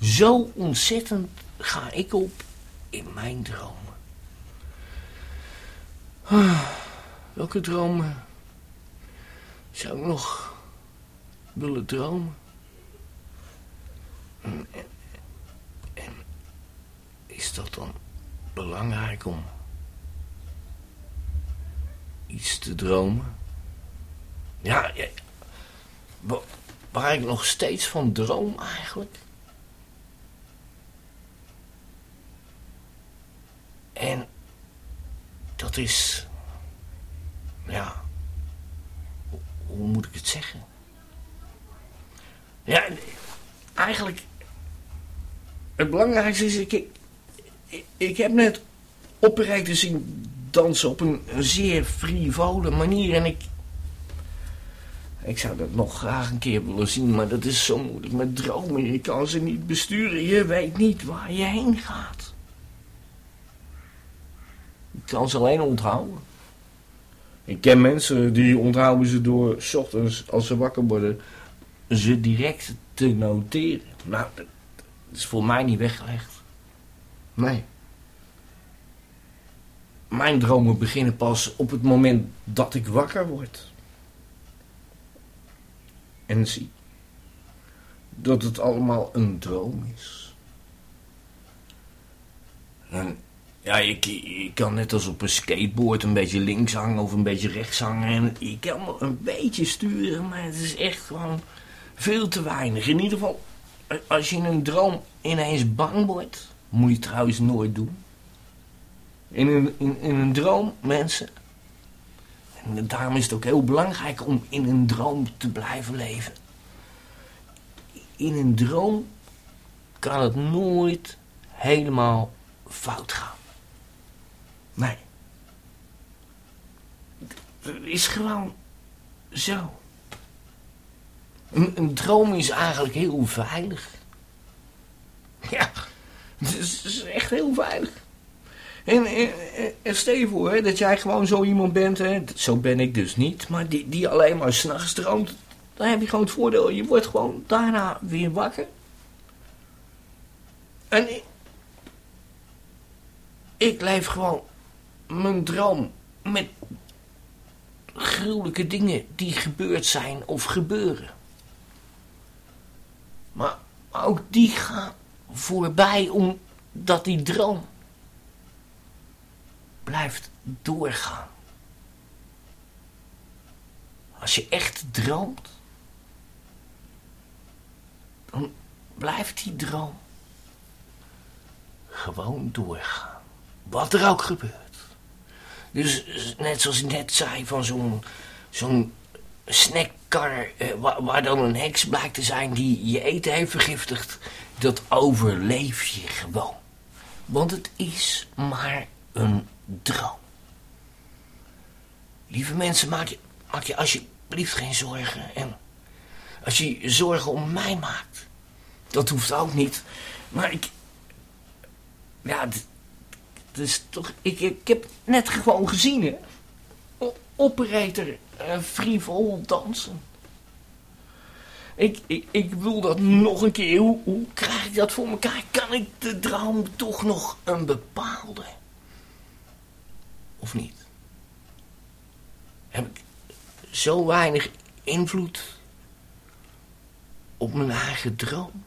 Zo ontzettend ga ik op in mijn dromen. Ah, welke dromen zou ik nog willen dromen? En, is dat dan belangrijk om iets te dromen? Ja, ja waar ik nog steeds van droom eigenlijk. En dat is, ja, hoe moet ik het zeggen? Ja, eigenlijk, het belangrijkste is, ik, ik, heb net opperijten zien dansen op een, een zeer frivole manier. En ik. Ik zou dat nog graag een keer willen zien, maar dat is zo moeilijk met dromen. Je kan ze niet besturen. Je weet niet waar je heen gaat. Je kan ze alleen onthouden. Ik ken mensen die onthouden ze door, s ochtends als ze wakker worden, ze direct te noteren. Nou, dat is voor mij niet weggelegd. Nee. Mijn dromen beginnen pas op het moment dat ik wakker word. En zie dat het allemaal een droom is. En ja, je, je kan net als op een skateboard een beetje links hangen of een beetje rechts hangen. En je kan wel een beetje sturen, maar het is echt gewoon veel te weinig. In ieder geval, als je in een droom ineens bang wordt, moet je trouwens nooit doen. In een, in, in een droom, mensen. En daarom is het ook heel belangrijk om in een droom te blijven leven. In een droom kan het nooit helemaal fout gaan. Nee. Het is gewoon zo. Een, droom is eigenlijk heel veilig. Ja, het is, echt heel veilig. En, en, en stel je voor hè, dat jij gewoon zo iemand bent, hè, zo ben ik dus niet, maar die, die alleen maar s'nachts droomt. Dan heb je gewoon het voordeel, je wordt gewoon daarna weer wakker. En ik, ik leef gewoon mijn droom met gruwelijke dingen die gebeurd zijn of gebeuren. Maar ook die gaan voorbij omdat die droom blijft doorgaan. Als je echt droomt, dan blijft die droom gewoon doorgaan. Wat er ook gebeurt. Dus net zoals ik net zei van zo'n zo'n eh, waar, dan een heks blijkt te zijn die je eten heeft vergiftigd. Dat overleef je gewoon. Want het is maar een droom. Lieve mensen, maak je, maak je alsjeblieft geen zorgen. En als je zorgen om mij maakt, dat hoeft ook niet. Maar ik. Ja, het, is toch. Ik, ik heb net gewoon gezien, hè? Operator uh, frivol dansen. Ik, ik, ik wil dat nog een keer. Hoe, hoe krijg ik dat voor elkaar? Kan ik de droom toch nog een bepaalde? Of niet? Heb ik zo weinig invloed op mijn eigen droom?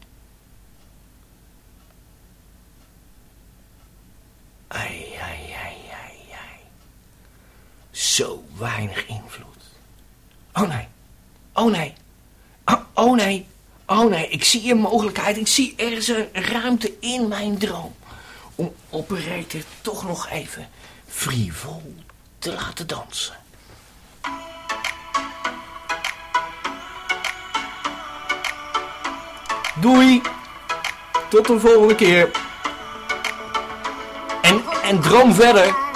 Ai. Zo weinig invloed. Oh nee. Oh nee. Oh, oh nee. Oh nee. Ik zie een mogelijkheid. Ik zie ergens een ruimte in mijn droom. Om operator toch nog even frivol te laten dansen. Doei. Tot de volgende keer. En, en droom verder.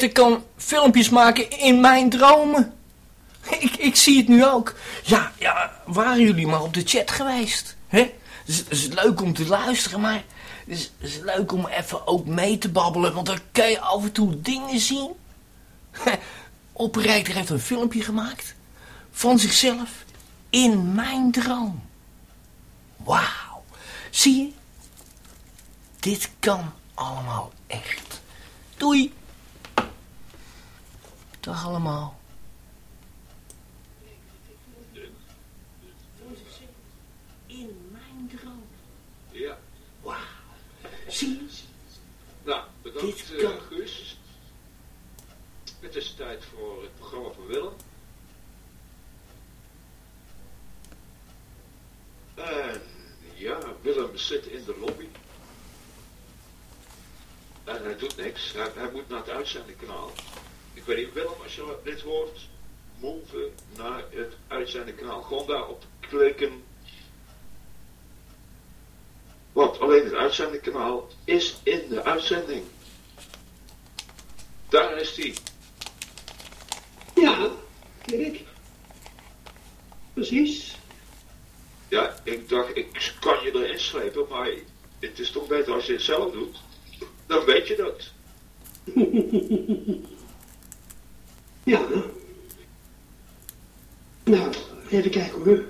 Operator kan filmpjes maken in mijn dromen. Ik, ik zie het nu ook. Ja, ja, waren jullie maar op de chat geweest? hè? Het is, het is leuk om te luisteren, maar het is, leuk om even ook mee te babbelen, want dan kan je af en toe dingen zien. Operator heeft een filmpje gemaakt van zichzelf in mijn droom. Wauw. Zie je? Dit kan allemaal echt. Doei. Dag allemaal. In mijn droom.
Ja.
Wauw. Zie je?
Nou, bedankt
Dit
eh,
kan.
Guus. Het is tijd voor het programma van Willem. En ja, Willem zit in de lobby. En hij doet niks. Hij, hij moet naar het uitzendingkanaal. Ik weet niet, Willem, als je dit hoort, move naar het uitzendingkanaal. Gewoon daarop klikken. Want alleen het uitzendingkanaal is in de uitzending. Daar is die.
Ja, kijk. Precies.
Ja, ik dacht, ik kan je erin slepen, maar het is toch beter als je het zelf doet. Dan weet je dat.
Ja. Nou, even kijken hoor.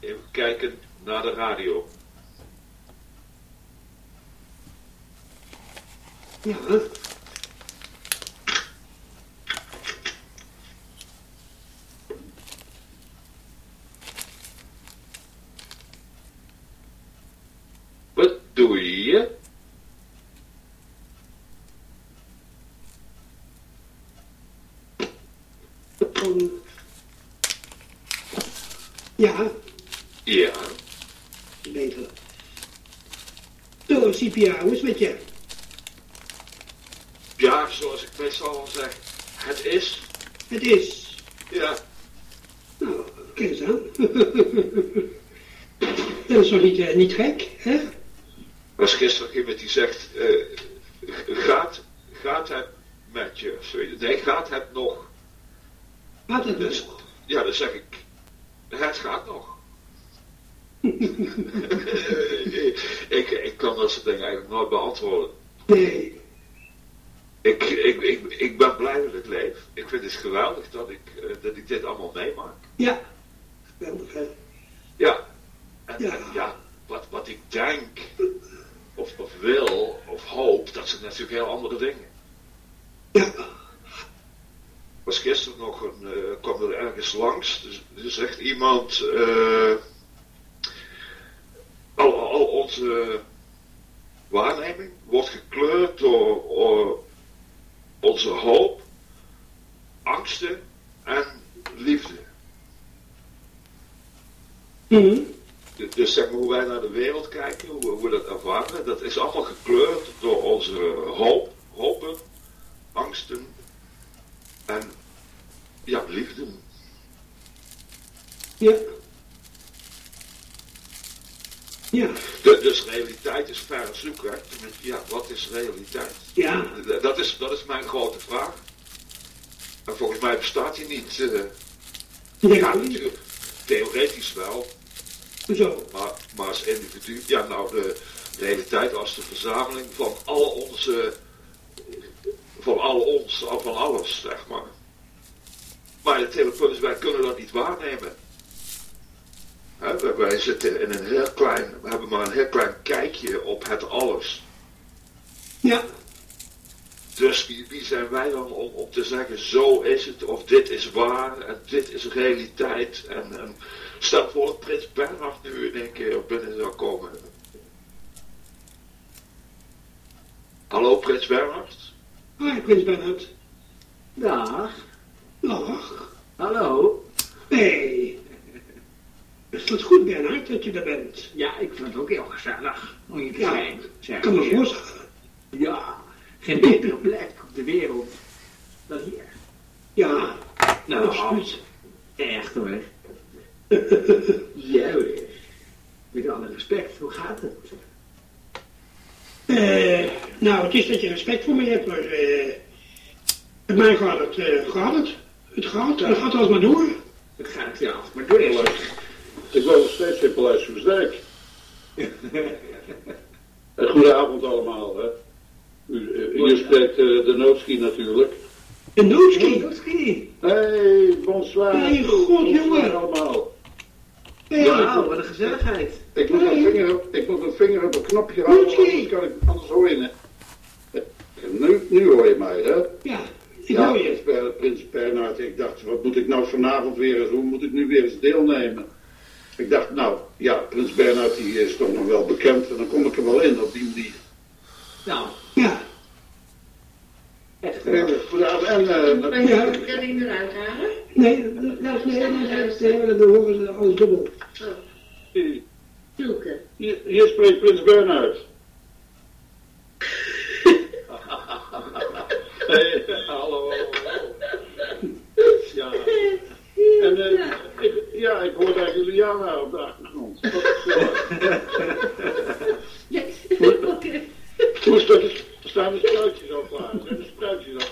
Even kijken naar de radio.
Ja.
Wat doe je?
Um, ja,
Ja,
beter. Zo, CPA, hoe is het met je?
ja, zoals ik meestal al zeg, het is.
Het is.
Ja,
Nou, kijk eens aan. Dat is toch niet, gek, hè?
was gisteren iemand die zegt, eh, gaat, gaat het met je? zoiets. Nee, gaat het nog?
Gaat het
Dus,
nog?
ja, dan zeg ik, het gaat nog. ik, ik kan dat soort dingen eigenlijk nooit beantwoorden.
Nee.
Ik, ik, ik, ik ben blij dat ik leef. Ik vind het geweldig dat ik, eh, dat ik dit allemaal meemaak.
Ja. Geweldig, hè?
Ja. En
Ja.
en ja, wat, wat ik denk, of, of wil, of hoop, dat zijn natuurlijk heel andere dingen.
Ja.
was gisteren nog een, eh, kwam er ergens langs. Dus, er zegt iemand, eh, al, al onze waarneming wordt gekleurd door, door onze hoop, angsten en liefde. Dus- Dus zeg maar hoe wij naar de wereld kijken, hoe, hoe we dat ervaren, dat is allemaal gekleurd door onze hoop, hopen, angsten en ja, liefde.
Ja. Ja.
De, dus realiteit is ver zoeken. Hè? Ja, wat is realiteit?
Ja.
Dat is, dat is mijn grote vraag. En volgens mij bestaat die niet.
Nee,
ja, natuurlijk. Theoretisch wel, Maar, maar als individu. Ja, nou, de realiteit als de verzameling van al onze. van al ons, van alles, zeg maar. Maar het hele punt is, wij kunnen dat niet waarnemen. Hè, wij, wij zitten in een heel klein, we hebben maar een heel klein kijkje op het alles.
Ja.
Dus wie, wie zijn wij dan om, om te zeggen, zo is het, of dit is waar, en dit is realiteit. En, en stel voor dat Prins Bernhard nu in één keer binnen zou komen. Hallo Prins Bernhard?
Hoi, Prins Bernhard.
Dag,
Dag.
hallo.
Hey. Is het goed, Bernhard, dat je er bent?
Ja, ik vind het ook heel gezellig om hier te
Ja,
zijn. zeg
Ik kan me
je.
voorstellen.
Ja, geen betere plek op de wereld dan hier.
Ja,
Nou,
absoluut.
echt hoor. ja hoor. Met alle respect, hoe gaat het?
Het is dat je respect voor me hebt, maar eh met mij gaat het, gaat het. Het gaat, het gaat alsmaar door.
Het gaat ja, maar door is
Ik woon nog steeds in Paleis Soesdijk. En goedenavond allemaal. Hè. U, eh, hier spreekt eh, de Nootski natuurlijk.
De noodski.
Nootski.
Hey, bonsoir.
Hey, god, jongen.
allemaal.
Hey,
Wauw, wat een gezelligheid.
Ik moet, een vinger op, ik moet een vinger op een knopje houden, anders, kan ik, anders hoor je Nu, nu hoor je mij, hè?
Ja, ik
Ja,
hoor je.
prins, prins Bernhard. Ik dacht, wat moet ik nou vanavond weer eens, hoe moet ik nu weer eens deelnemen? Ik dacht, nou, ja, prins Bernhard die is toch nog wel bekend en dan kom ik er wel in op die manier.
Nou,
Ja,
echt
Eh, Goedenavond en eh,
Kan je de eruit halen?
nee, dat, nee, nee, nee, dat, nee, dat horen ze alles dubbel.
hier,
Zulke.
hier, hier spreekt prins Bernhard. Hey, hallo. Ja. En eh, ik, ja, ik hoorde eigenlijk Juliana op de achtergrond. Wat gezellig.
Oké.
Hoe is dat? Staan de spruitjes al klaar? Zijn de spruitjes al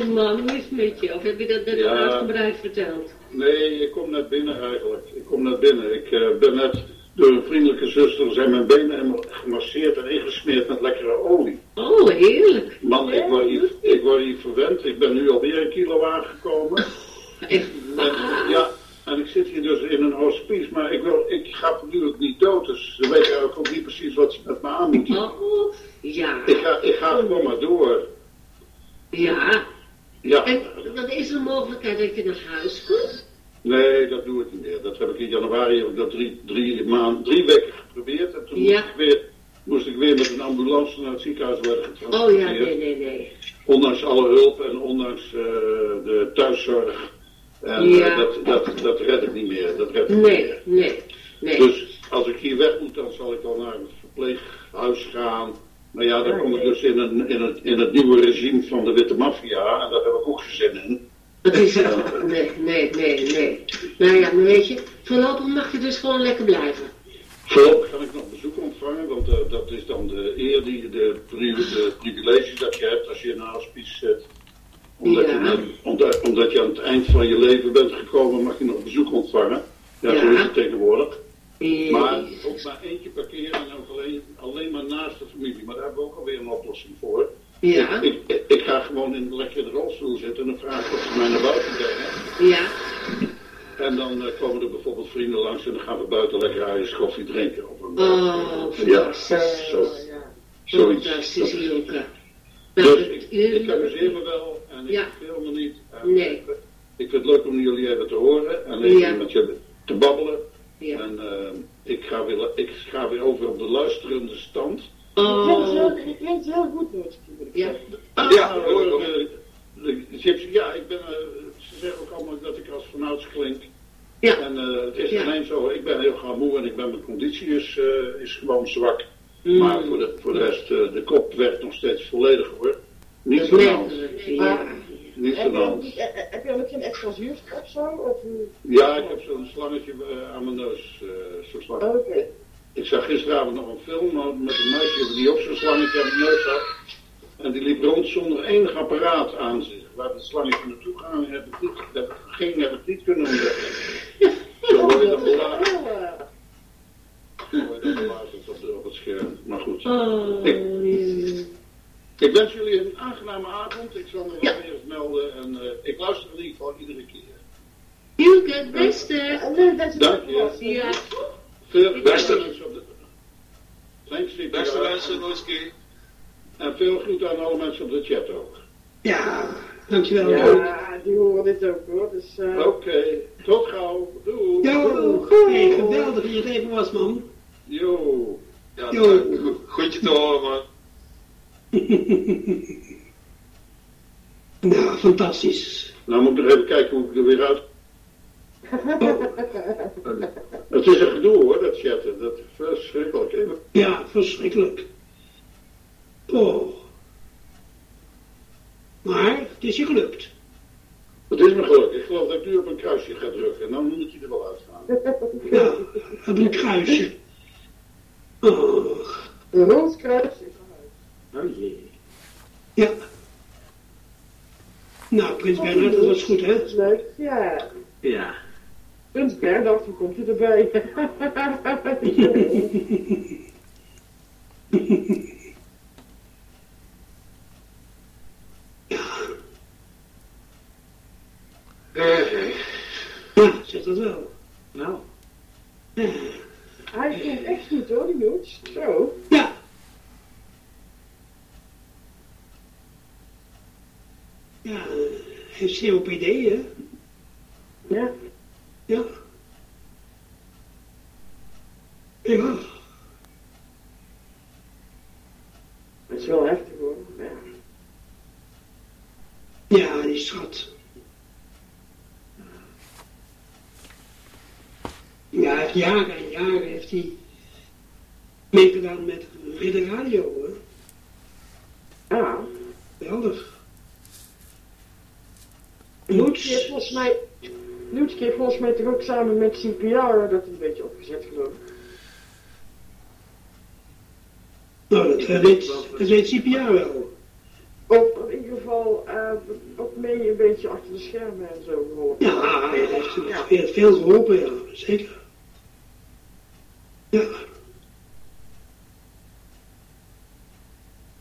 Oh man, hoe is het met je? Of heb je dat net
Ja.
uitgebreid verteld?
Nee, ik kom net binnen eigenlijk. Ik kom net binnen. Ik eh, ben net door een vriendelijke zuster zijn mijn benen helemaal gemasseerd en ingesmeerd met lekkere olie.
Oh, heerlijk.
Man, ik word hier, ik word hier verwend. Ik ben nu alweer een kilo aangekomen.
Echt.
En, ja, en ik zit hier dus in een hospice, maar ik, wil, ik ga natuurlijk niet dood, dus ze weten eigenlijk ook niet precies wat ze met me aan moeten.
Oh, ja.
Ik ga, ik ga gewoon maar door.
Ja.
Ja.
En wat is er een mogelijkheid dat je naar huis komt?
Nee, dat doe ik niet meer. Dat heb ik in januari heb ik dat drie, drie, maand, drie weken geprobeerd. En toen
Ja.
moest, ik weer, moest ik weer met een ambulance naar het ziekenhuis worden
Oh
getransporteerd.
ja, nee, nee, nee.
Ondanks alle hulp en ondanks eh, de thuiszorg. En
Ja.
eh, dat, dat, dat red ik niet meer. Dat red ik niet meer.
Nee, nee, nee.
Dus als ik hier weg moet, dan zal ik wel naar een verpleeghuis gaan. Maar ja, dan kom ik dus in, een, in, het, in het nieuwe regime van de witte maffia. En daar heb ik ook geen zin in.
Dat is het. Nee, nee, nee, nee. Nou ja, maar weet je, voorlopig mag je dus gewoon lekker blijven.
Voorlopig kan ik nog bezoek ontvangen, want eh, dat is dan de eer, die, de, pri- de privilege dat je hebt als je in een hospice zit. Omdat,
Ja.
je, omdat, omdat je aan het eind van je leven bent gekomen, mag je nog bezoek ontvangen. Ja, zo
Ja.
is het tegenwoordig.
Eh,
Maar ook maar per keer en alleen, alleen maar naast de familie. Maar daar hebben we ook alweer een oplossing voor.
Ja,
Ik, ik, ik ga gewoon in, lekker in de rolstoel zitten en dan vraag ik of ze mij naar buiten brengen.
ja.
En dan eh, komen er bijvoorbeeld vrienden langs en dan gaan we buiten lekker ijs koffie drinken. Of een,
Oh,
ja,
fantastisch.
zo, zoiets.
Fantastisch,
Dat-. Dus
Nou,
ik, ik amuseer me wel en ik
Ja.
verveel me niet. En
Nee.
ik, vind het leuk om jullie even te horen en even
Ja.
met je te babbelen.
Ja.
En eh, ik, ga weer, ik ga weer over op de luisterende stand.
Oh,
Het klinkt heel goed, Nootski.
ja.
ja, hoor, de, de, de gypsy- ja, ik ben, eh, ze zeggen ook allemaal dat ik als vanouds klink.
Ja.
En eh, het is
Ja.
ineens zo, ik ben heel gauw moe en ik ben, mijn conditie is, eh, is gewoon zwak.
Mm.
Maar voor de, voor de rest, eh, de kop werkt nog steeds volledig hoor. Niet de hand.
Ja.
Niet
je,
hand.
ook- eh, eh, heb je ook geen extra zuurstof of zo? Of, eh,
Ja, ik heb zo'n slangetje eh, aan mijn neus. eh zo'n.
Oké.
Ik zag gisteravond nog een film met een meisje die ook zo'n slangetje aan de neus had. En die liep rond zonder enig apparaat aan zich. Waar het slangetje naartoe ging, heb ik niet, heb, ging, heb ik niet kunnen ontdekken. Zo word je dan.
Oh, eh,
Zo word je dan op, de- op het scherm. Maar goed.
Oh,
Ik, ik wens jullie een aangename avond. Ik zal me wel eens melden. En eh, ik luister in ieder geval iedere keer.
Ilke, het beste.
eh, dat
Dank je.
Ja.
Beste.
mensen op de... Thanks, Nico.
Beste mensen, Noeski.
En veel groeten aan alle mensen op de chat ook.
Ja, dankjewel.
Ja, die horen dit ook hoor. Dus, eh,
Oké, tot gauw. Doei.
Jo, hey, geweldig dat je het even was, man.
Yo.
Ja,
Jo.
nou, go- goedje te horen, man.
Nou, fantastisch.
Nou moet ik nog even kijken hoe ik er weer uit... Het is een gedoe hoor, dat chatten. Dat is verschrikkelijk. Even-
Ja, verschrikkelijk. Oh. Maar het is je gelukt.
Het is me gelukt. Ik geloof dat ik nu op een kruisje ga drukken. En dan moet je er wel uitgaan.
Ja, op een kruisje. Oh,
Een rood kruis in mijn huis.
Oh jee.
Ja. Nou, Prins Bernhard, dat was goed, hè?
Leuk. Ja.
Ja.
Prins Bernhard, hoe komt hij erbij?
Eh, eh.
Ja, zeg dat wel.
Nou.
Hij komt echt goed hoor, die Noets. Zo.
Ja. Ja, heeft COPD, hè?
Ja.
Ja. Ja.
Dat is wel heftig hoor. Ja.
Ja, die schat. Ja, hij heeft jaren en jaren heeft hij meegedaan met Ridder Radio, hoor.
Ja.
Geweldig.
Noets heeft volgens mij... Noets heeft volgens mij toch ook samen met CPR dat een beetje opgezet geloof ik.
Nou, dat eh, weet, dat weet CPR wel.
Of in ieder geval eh, ook mee een beetje achter de schermen en zo gehoord.
Ja, hij heeft, hij heeft veel geholpen, ja, zeker. Ja.